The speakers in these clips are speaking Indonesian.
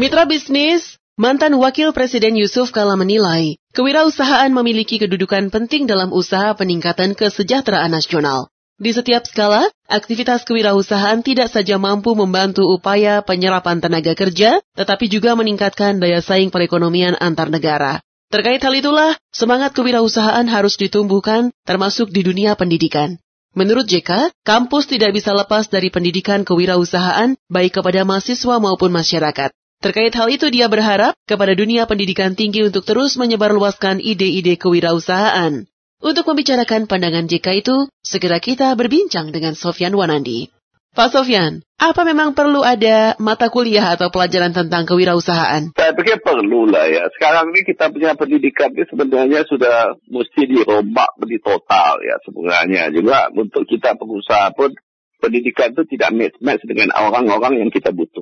Mitra bisnis, mantan Wakil Presiden Yusuf Kala menilai, kewirausahaan memiliki kedudukan penting dalam usaha peningkatan kesejahteraan nasional. Di setiap skala, aktivitas kewirausahaan tidak saja mampu membantu upaya penyerapan tenaga kerja, tetapi juga meningkatkan daya saing perekonomian antar negara. Terkait hal itulah, semangat kewirausahaan harus ditumbuhkan, termasuk di dunia pendidikan. Menurut JK, kampus tidak bisa lepas dari pendidikan kewirausahaan, baik kepada mahasiswa maupun masyarakat. Terkait hal itu dia berharap kepada dunia pendidikan tinggi untuk terus menyebarluaskan ide-ide kewirausahaan. Untuk membicarakan pandangan JK itu, segera kita berbincang dengan Sofyan Wanandi. Pak Sofyan, apa memang perlu ada mata kuliah atau pelajaran tentang kewirausahaan? Saya pikir perlu lah ya. Sekarang ini kita punya pendidikan ini sebenarnya sudah mesti dirombak di total ya sebenarnya. Juga untuk kita pengusaha pun pendidikan itu tidak match-match dengan orang-orang yang kita butuhkan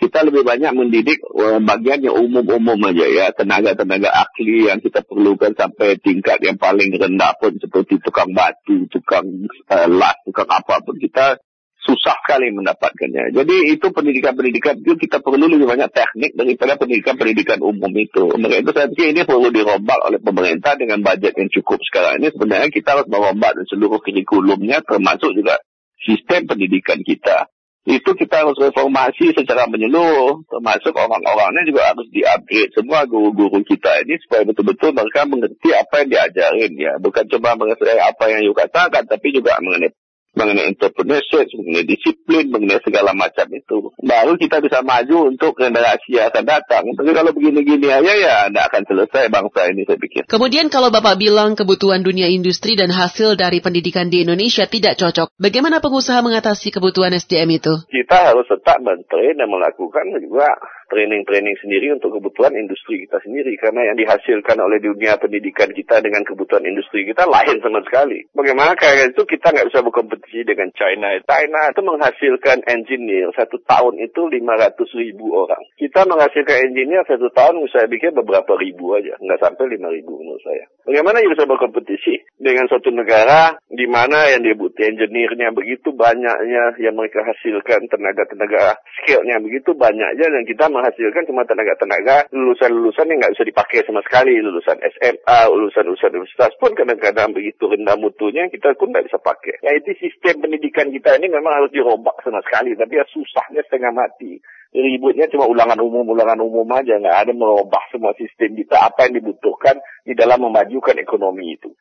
kita lebih banyak mendidik uh, bagian yang umum-umum aja ya tenaga-tenaga ahli yang kita perlukan sampai tingkat yang paling rendah pun seperti tukang batu, tukang uh, las, tukang apa pun kita susah sekali mendapatkannya. Jadi itu pendidikan-pendidikan itu kita perlu lebih banyak teknik daripada pendidikan-pendidikan umum itu. Mereka itu saya pikir ini perlu dirombak oleh pemerintah dengan budget yang cukup sekarang ini. Sebenarnya kita harus merombak seluruh kurikulumnya termasuk juga sistem pendidikan kita itu kita harus reformasi secara menyeluruh, termasuk orang-orangnya juga harus di-upgrade. Semua guru-guru kita ini supaya betul-betul mereka mengerti apa yang diajarin ya, bukan cuma mengerti apa yang you katakan, tapi juga mengenai mengenai entrepreneurship, mengenai disiplin, mengenai segala macam itu. Baru kita bisa maju untuk generasi yang akan datang. Tapi kalau begini-gini aja ya tidak akan selesai bangsa ini saya pikir. Kemudian kalau Bapak bilang kebutuhan dunia industri dan hasil dari pendidikan di Indonesia tidak cocok, bagaimana pengusaha mengatasi kebutuhan SDM itu? Kita harus tetap mentrain dan melakukan juga training-training sendiri untuk kebutuhan industri kita sendiri. Karena yang dihasilkan oleh dunia pendidikan kita dengan kebutuhan industri kita lain sama sekali. Bagaimana kayak itu kita nggak bisa berkompetisi dengan China. China itu menghasilkan engineer satu tahun itu 500 ribu orang. Kita menghasilkan engineer satu tahun saya pikir beberapa ribu aja. Nggak sampai 5 ribu menurut saya. Bagaimana bisa berkompetisi dengan suatu negara di mana yang dia butuh engineer-nya begitu banyaknya yang mereka hasilkan tenaga-tenaga skill-nya begitu banyaknya dan kita menghasilkan cuma tenaga-tenaga lulusan-lulusan yang nggak bisa dipakai sama sekali. Lulusan SMA, lulusan-lulusan universitas pun kadang-kadang begitu rendah mutunya kita pun nggak bisa pakai. Ya itu sistem pendidikan kita ini memang harus dirombak sama sekali. Tapi ya susahnya setengah mati. Ributnya cuma ulangan umum, ulangan umum aja. Nggak ada merubah semua sistem kita apa yang dibutuhkan di dalam memajukan ekonomi itu.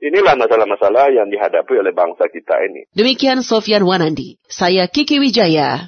Inilah masalah-masalah yang dihadapi oleh bangsa kita ini. Demikian Sofian Wanandi. Saya Kiki Wijaya.